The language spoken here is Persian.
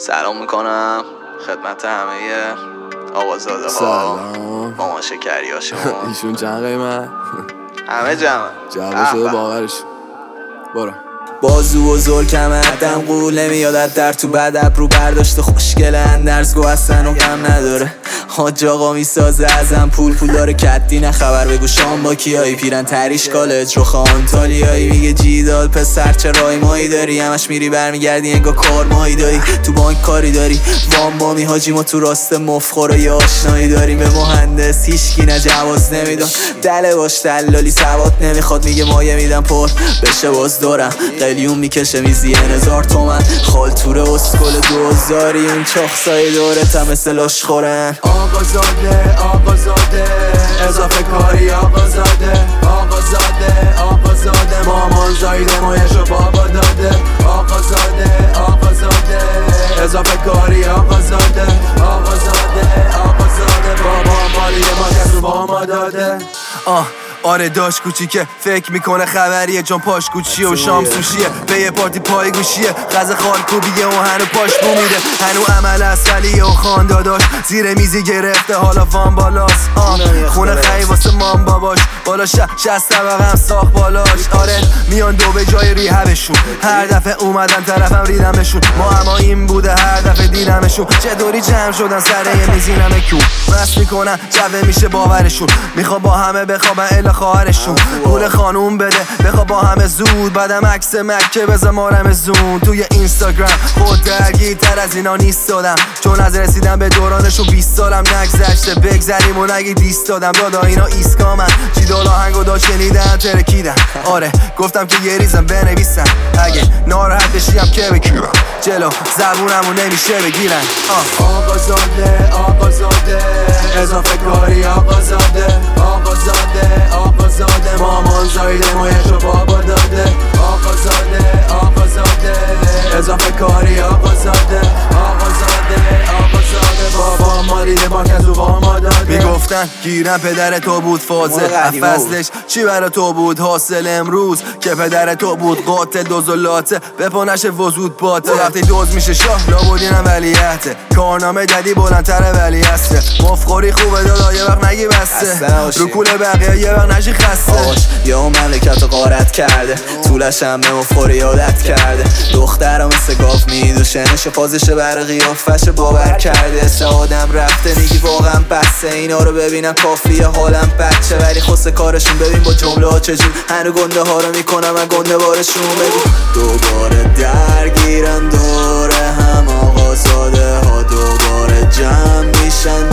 سلام می‌کنم خدمت همه آقازاده ها. سلام. مامان شکری ها شما. ایشون چند قیمت همه جمع. جواب شده باورش. برو. بازو و زل کمردم قول نمیاد در تو بد رو برداشته خوشگله اندرز گو هستن و غم نداره. حاج آقا می‌سازه ازم پول. پول داره کدی نه خبر بگو. شام با کیایی پیرن تریش کالج رو خان تالیایی میگه جیدال پسر چه رای مایی داری؟ همش میری برمیگردی انگا کار مایی داری. تو بانک کاری داری. وام بامی حاجی ما تو راست مفخور یا آشنایی داریم. به مهندس هیچکی نه جواز نمیدن دله باش دلالی سواد نمی‌خواد. میگه مایه میدم پر. بشه باز دارم. قلیون می‌کشه میزی هزار تومن. خالتور اسکل دوزاری اون چاخسای دورت هم مثل خورن آقازاده آقازاده اضافه کاری آقازاده. آقازاده آقازاده مامان زایده مایشو بابا داده. آقازاده آقازاده اضافه کاری آقازاده. آقازاده آقازاده بابا مالی ما کسو با ما داده. آه آره داشت کوچیکه فکر می‌کنه خبریه. چون پاش کوچیه و شام سوشیه. به یه پارتی پای گوشیه. غذا خال کوبیه و هنو پاش بو میده. هنو عمل اصلیه و خان داداش زیر میزی گرفته. حالا وان بالاست. باباش بالا ش شست طبقه هم ساخت بالاش. آره میان دو به جای ریهبشون هر دفعه اومدن طرفم ریدمشون. ما اما این بوده هر دفعه دیدمشون. چطوری جمع شدن سر یه میزی نمه کون مست می‌کنن جوه میشه باورشون. میخوا با همه بخوابن الا خواهرشون. پول خانوم بده بخوا با همه زود. بعدم عکس مکه بزن مارم زون. توی اینستاگرام خود تر از اینا نیست دادم چون از رسیدم به دورانشون 20 سالم نگذشته. بگذریم و نگی دیست دادم. دادا اینا ایسکامن چی دولا هنگو دا شنیدن؟ ترکیدن. آره گفتم که یه ریزم بنویسم اگه ناراحت بشیم که بگیرم. جلو زبونمو نمیشه بگیرن. آه. آقازاده آقازاده. اضافه کاری آقازاده. آقازاده آقازاده. مامان زایده مایشو بابا می‌گفتن گیرم پدر تو بود فازه فصلش چی برا تو بود حاصل امروز؟ که پدر تو بود قاتل دوزولاته به پانش وزود باته. وقتی دوز میشه شاه لابودینم ولیعته. کارنامه جدی بلندتر ولی هسته. مفخوری خوبه دادا یه وقت نگی بسته. رو کول بقیه یه وقت نشی خسته. یا مملکت رو غارت کرده. طولش هم به مفخوری عادت کرده. دخترم مثل گاف میدوشه نشه فازشه بر قیافش باور کرده. سه آدم رفته میگی واقعا بسته. اینا رو ببینم کافیه حالم بچه ولی خسته کارشون ببین با جمله ها چجور. هنو گنده ها رو می‌کنم من گنده بارشون بگو دوباره درگیرن دوره هم آقازاده ها دوباره جمع میشن